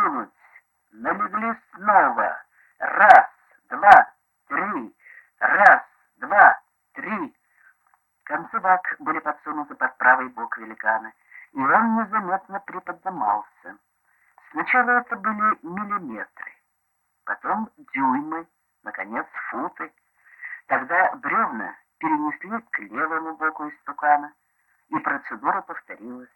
подсунуть. Налегли снова. Раз, два, три. Раз, два, три. Концы бак были подсунуты под правый бок великана, и он незаметно приподнимался. Сначала это были миллиметры, потом дюймы, наконец футы. Тогда бревна перенесли к левому боку истукана, и процедура повторилась.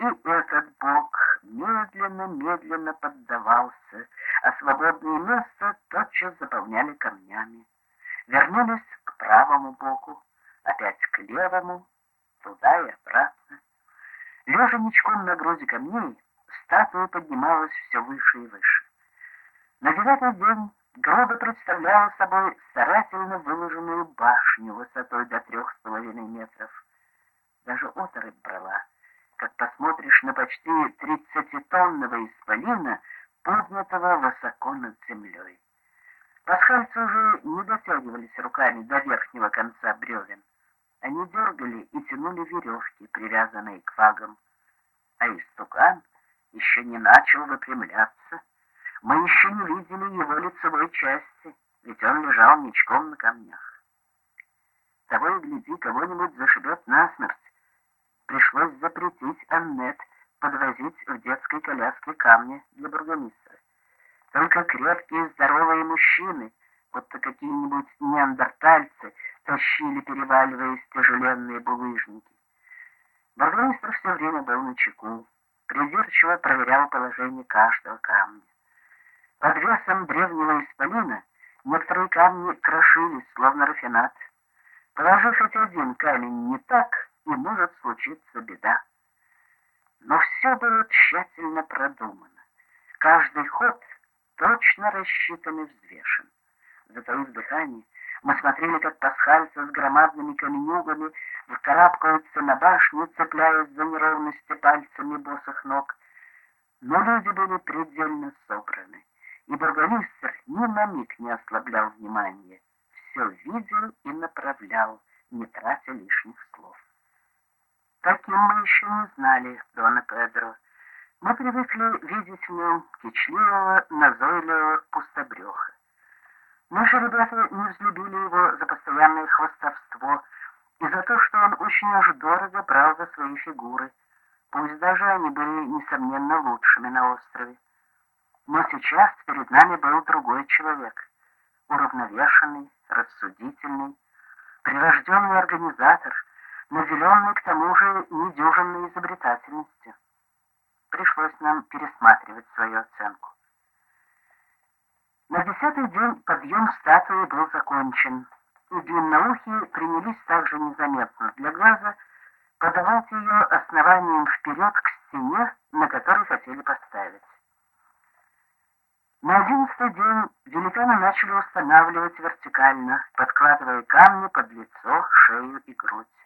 И этот бок медленно-медленно поддавался, а свободное место тотчас заполняли камнями. Вернулись к правому боку, опять к левому, туда и обратно. Лежа ничком на груди камней, статуя поднималась все выше и выше. На девятый день груда представляла собой старательно выложенную башню высотой до трех с половиной метров. Даже оторопь брала, посмотришь на почти тридцатитонного исполина, поднятого высоко над землей. Пасхальцы уже не дотягивались руками до верхнего конца бревен. Они дергали и тянули веревки, привязанные к вагам. А истукан еще не начал выпрямляться. Мы еще не видели его лицевой части, ведь он лежал ничком на камнях. Того и гляди, кого-нибудь зашибет насмерть. Пришлось запретить Аннет подвозить в детской коляске камни для бургомистра. Только крепкие здоровые мужчины, будто какие-нибудь неандертальцы, тащили, переваливаясь, тяжеленные булыжники. Бургомистр все время был на чеку придирчиво проверял положение каждого камня. Под весом древнего исполина некоторые камни крошились, словно рафинат. Положив хоть один камень не так, и может случиться беда. Но все было тщательно продумано. Каждый ход точно рассчитан и взвешен. Затаив дыхание, мы смотрели, как пасхальцы с громадными каменюгами вкарабкаются на башню, цепляясь за неровности пальцами босых ног. Но люди были предельно собраны, и бургомистр ни на миг не ослаблял внимания, все видел и направлял, не тратя лишних. Таким мы еще не знали Дона Педро. Мы привыкли видеть в нем кичливого, назойливого пустобреха. Наши ребята не взлюбили его за постоянное хвостовство и за то, что он очень уж дорого брал за свои фигуры, пусть даже они были, несомненно, лучшими на острове. Но сейчас перед нами был другой человек, уравновешенный, рассудительный, прирожденный организатор, наделенный к тому же недюжинной изобретательностью. Пришлось нам пересматривать свою оценку. На десятый день подъем статуи был закончен, и длинноухие принялись также незаметно для глаза подавать ее основанием вперед к стене, на которой хотели поставить. На одиннадцатый день великаны начали устанавливать вертикально, подкладывая камни под лицо, шею и грудь.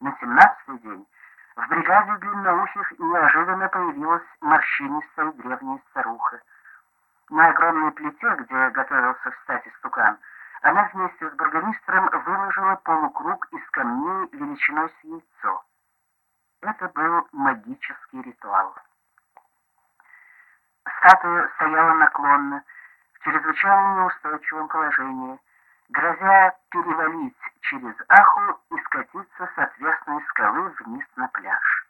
На семнадцатый день в бригаде длинноухих неожиданно появилась морщинистая древняя старуха. На огромной плите, где готовился встать истукан, она вместе с бургомистром выложила полукруг из камней величиной с яйцо. Это был магический ритуал. Статуя стояла наклонно, в чрезвычайно неустойчивом положении, грозя перевалить через Аху и скатиться с отвесной скалы вниз на пляж.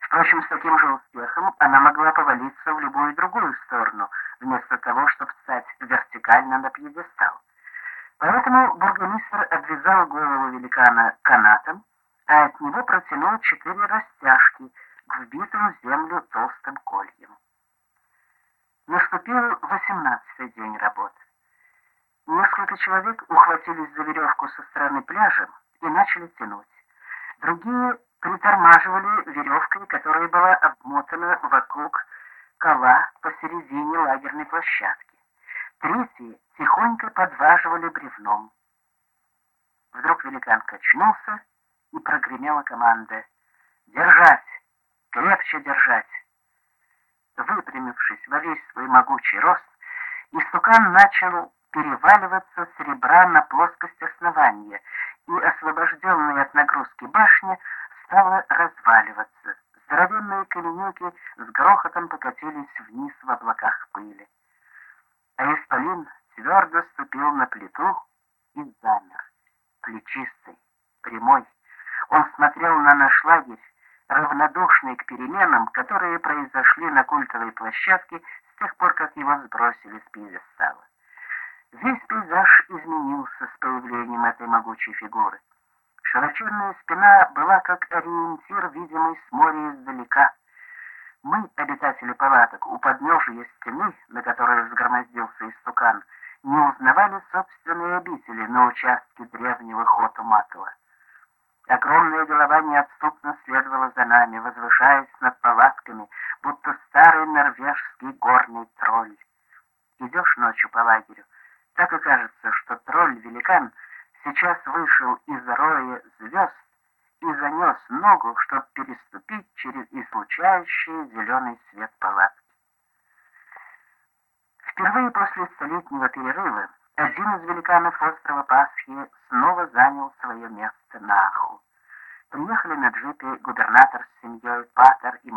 Впрочем, с таким же успехом она могла повалиться в любую другую сторону, вместо того, чтобы встать вертикально на пьедестал. Поэтому бургомистр обвязал голову великана канатом, а от него протянул четыре растяжки к вбитым в землю толстым кольям. Наступил восемнадцатый день работы. Несколько человек ухватились за веревку со стороны пляжа и начали тянуть. Другие притормаживали веревкой, которая была обмотана вокруг кола посередине лагерной площадки. Третьи тихонько подваживали бревном. Вдруг великан качнулся, и прогремела команда «Держать! Крепче держать!» Выпрямившись во весь свой могучий рост, истукан начал переваливаться с на плоскость основания, и освобожденная от нагрузки башня стала разваливаться, Здоровенные каменюки с грохотом покатились вниз в облаках пыли. А Исполин твердо ступил на плиту и замер, плечистый, прямой. Он смотрел на наш лагерь, равнодушный к переменам, которые произошли на культовой площадке с тех пор, как его сбросили с пьедестала. Весь пейзаж изменился с появлением этой могучей фигуры. Широченная спина была как ориентир, видимый с моря издалека. Мы, обитатели палаток, у подножия стены, на которой взгромоздился истукан, не узнавали собственные обители на участке древнего Хоту Матова. Огромная голова неотступно следовала за нами, возвышаясь над палатками, будто старый норвежский горный тролль. Идешь ночью по лагерю, так и кажется, что тролль-великан сейчас вышел из роя звезд и занес ногу, чтобы переступить через излучающий зеленый свет палатки. Впервые после столетнего перерыва один из великанов острова Пасхи снова занял свое место на Аху. Приехали на джипе губернатор с семьей, патер и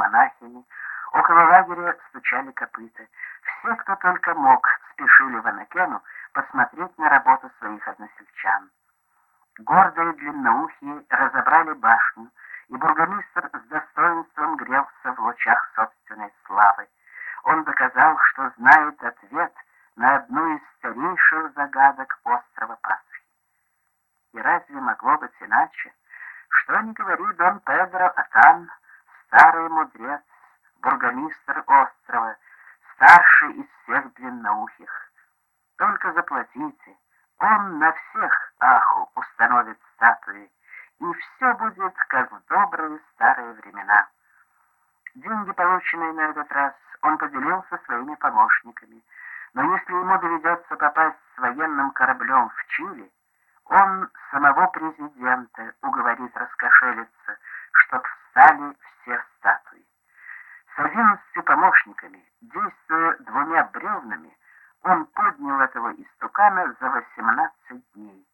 длинноухие разобрали башню, и бургомистр с достоинством грелся в лучах собственной славы. Он доказал, что знает ответ на одну из старейших загадок острова Пасхи. И разве могло быть иначе? Что ни говори, Дон Педро Атан, старый мудрец, бургомистр острова, старший из всех длинноухих. Только заплатите, он на всех Аху установит статуи, и все будет как в добрые старые времена. Деньги, полученные на этот раз, он поделился со своими помощниками, но если ему доведется попасть с военным кораблем в Чили, он самого президента уговорит раскошелиться, чтоб встали все статуи. С одиннадцатью помощниками, действуя двумя бревнами, он поднял этого истукана за восемнадцать дней.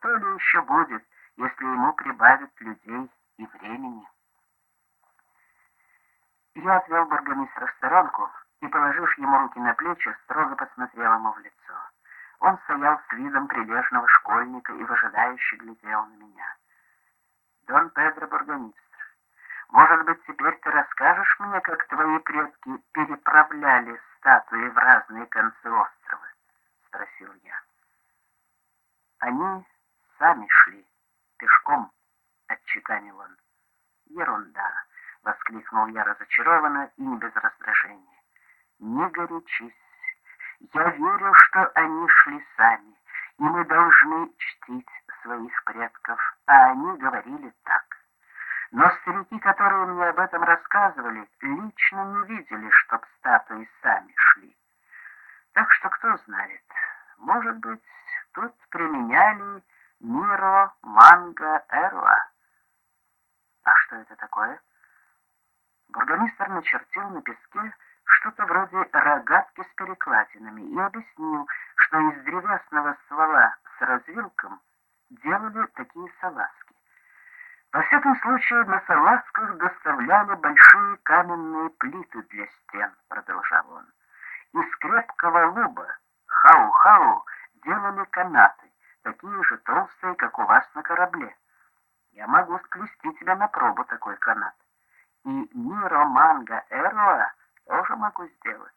То ли еще будет, если ему прибавят людей и времени. Я отвел бургомистра в сторонку и, положив ему руки на плечи, строго посмотрел ему в лицо. Он стоял с видом прилежного школьника и выжидающе глядел на меня. «Дон Педро Бургомистр, может быть, теперь ты расскажешь мне, как твои предки переправляли статуи в разные концы острова?» — спросил я. «Они сами шли, пешком», — отчеканил он. «Ерунда!» — воскликнул я разочарованно и не без раздражения. «Не горячись. Я верю, что они шли сами, и мы должны чтить своих предков, а они говорили так. Но старики, которые мне об этом рассказывали, лично не видели, чтоб статуи сами шли. Так что кто знает, может быть, тут применяли Миро, Манго, Эруа. А что это такое? Бургомистр начертил на песке что-то вроде рогатки с перекладинами и объяснил, что из древесного ствола с развилком делали такие салазки. Во всяком случае, на салазках доставляли большие каменные плиты для стен, продолжал он. Из крепкого луба, хау-хау, делали канаты, такие же толстые, как у вас на корабле. Я могу сплести тебя на пробу такой канат. И Миро Манго Эроа тоже могу сделать.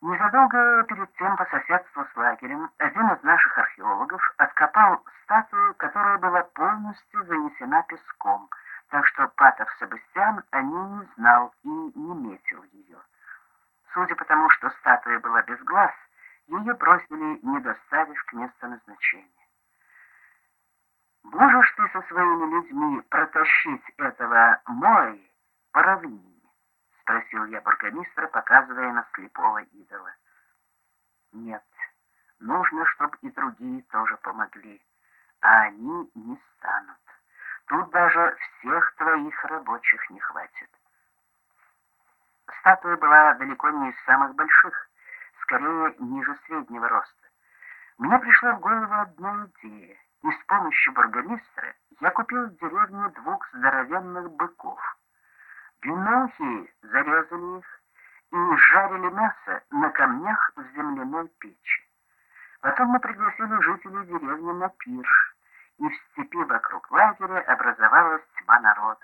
Незадолго перед тем по соседству с лагерем один из наших археологов откопал статую, которая была полностью занесена песком, так что Патер Себастьян о ней не знал и не метил ее. Судя по тому, что статуя была без глаз, ее бросили, не доставив к месту назначения. «Можешь ты со своими людьми протащить этого Мои по равнине?» — спросил я бургомистра, показывая на слепого идола. «Нет, нужно, чтобы и другие тоже помогли, а они не станут. Тут даже всех твоих рабочих не хватит». Статуя была далеко не из самых больших, скорее ниже среднего роста. Мне пришла в голову одна идея, и с помощью бургомистра я купил в деревне двух здоровенных быков. Бюнохи зарезали их и жарили мясо на камнях в земляной печи. Потом мы пригласили жителей деревни на пир, и в степи вокруг лагеря образовалась тьма народу.